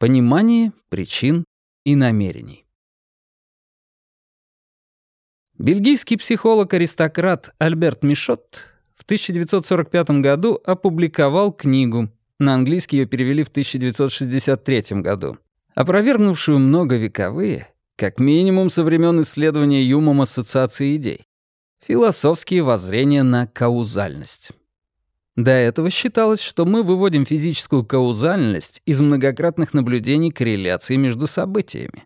Понимание причин и намерений. Бельгийский психолог-аристократ Альберт Мишот в 1945 году опубликовал книгу, на английский ее перевели в 1963 году, опровергнувшую многовековые, как минимум со времен исследования Юмом ассоциации идей, философские воззрения на каузальность. До этого считалось, что мы выводим физическую каузальность из многократных наблюдений корреляции между событиями.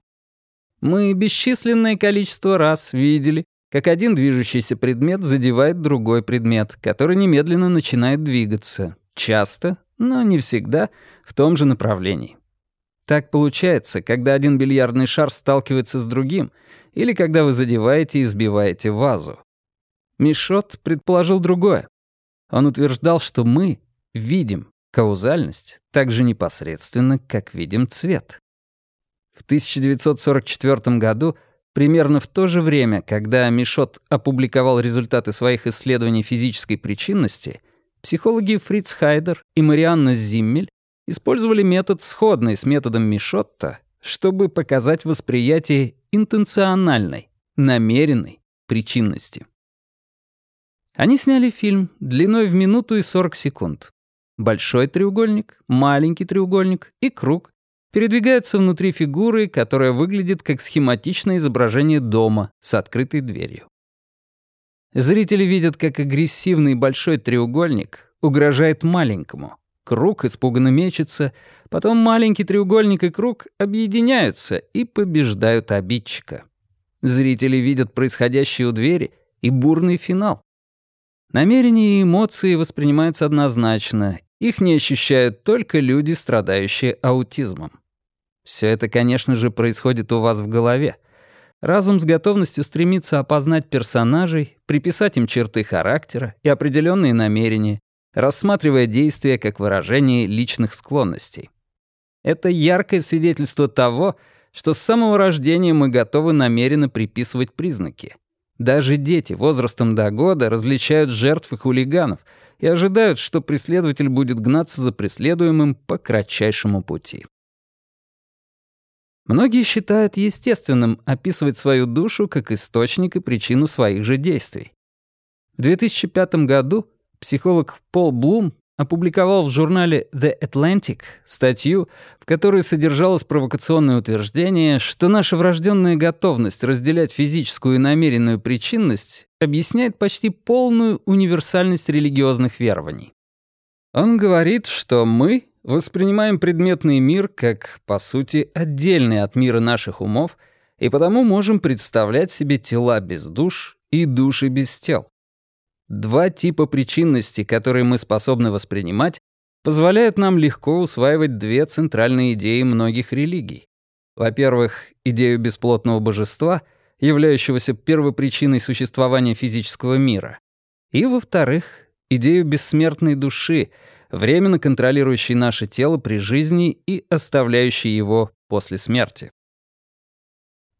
Мы бесчисленное количество раз видели, как один движущийся предмет задевает другой предмет, который немедленно начинает двигаться, часто, но не всегда, в том же направлении. Так получается, когда один бильярдный шар сталкивается с другим, или когда вы задеваете и сбиваете вазу. Мишот предположил другое. Он утверждал, что мы видим каузальность так же непосредственно, как видим цвет. В 1944 году, примерно в то же время, когда Мишот опубликовал результаты своих исследований физической причинности, психологи Фриц Хайдер и Марианна Зиммель использовали метод, сходный с методом Мишотта, чтобы показать восприятие интенциональной, намеренной причинности. Они сняли фильм длиной в минуту и 40 секунд. Большой треугольник, маленький треугольник и круг передвигаются внутри фигуры, которая выглядит как схематичное изображение дома с открытой дверью. Зрители видят, как агрессивный большой треугольник угрожает маленькому. Круг испуганно мечется, потом маленький треугольник и круг объединяются и побеждают обидчика. Зрители видят происходящее у двери и бурный финал. Намерения и эмоции воспринимаются однозначно, их не ощущают только люди, страдающие аутизмом. Все это, конечно же, происходит у вас в голове. Разум с готовностью стремится опознать персонажей, приписать им черты характера и определенные намерения, рассматривая действия как выражение личных склонностей. Это яркое свидетельство того, что с самого рождения мы готовы намеренно приписывать признаки — даже дети возрастом до года различают жертв и хулиганов и ожидают, что преследователь будет гнаться за преследуемым по кратчайшему пути. Многие считают естественным описывать свою душу как источник и причину своих же действий. В 2005 году психолог Пол Блум опубликовал в журнале The Atlantic статью, в которой содержалось провокационное утверждение, что наша врожденная готовность разделять физическую и намеренную причинность объясняет почти полную универсальность религиозных верований. Он говорит, что мы воспринимаем предметный мир как, по сути, отдельный от мира наших умов, и потому можем представлять себе тела без душ и души без тел. Два типа причинности, которые мы способны воспринимать, позволяют нам легко усваивать две центральные идеи многих религий. Во-первых, идею бесплотного божества, являющегося первопричиной существования физического мира. И, во-вторых, идею бессмертной души, временно контролирующей наше тело при жизни и оставляющей его после смерти.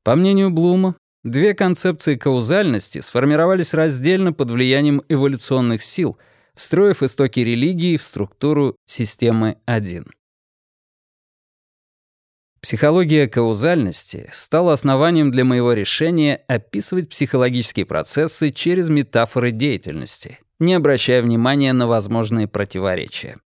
По мнению Блума, Две концепции каузальности сформировались раздельно под влиянием эволюционных сил, встроив истоки религии в структуру системы 1. Психология каузальности стала основанием для моего решения описывать психологические процессы через метафоры деятельности, не обращая внимания на возможные противоречия.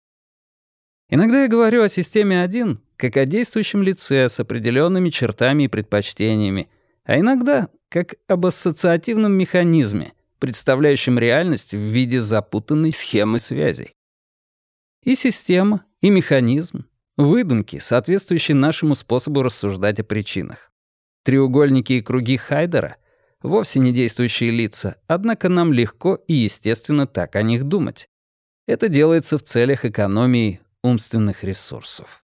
Иногда я говорю о системе 1 как о действующем лице с определенными чертами и предпочтениями, а иногда как об ассоциативном механизме, представляющем реальность в виде запутанной схемы связей. И система, и механизм — выдумки, соответствующие нашему способу рассуждать о причинах. Треугольники и круги Хайдера — вовсе не действующие лица, однако нам легко и естественно так о них думать. Это делается в целях экономии умственных ресурсов.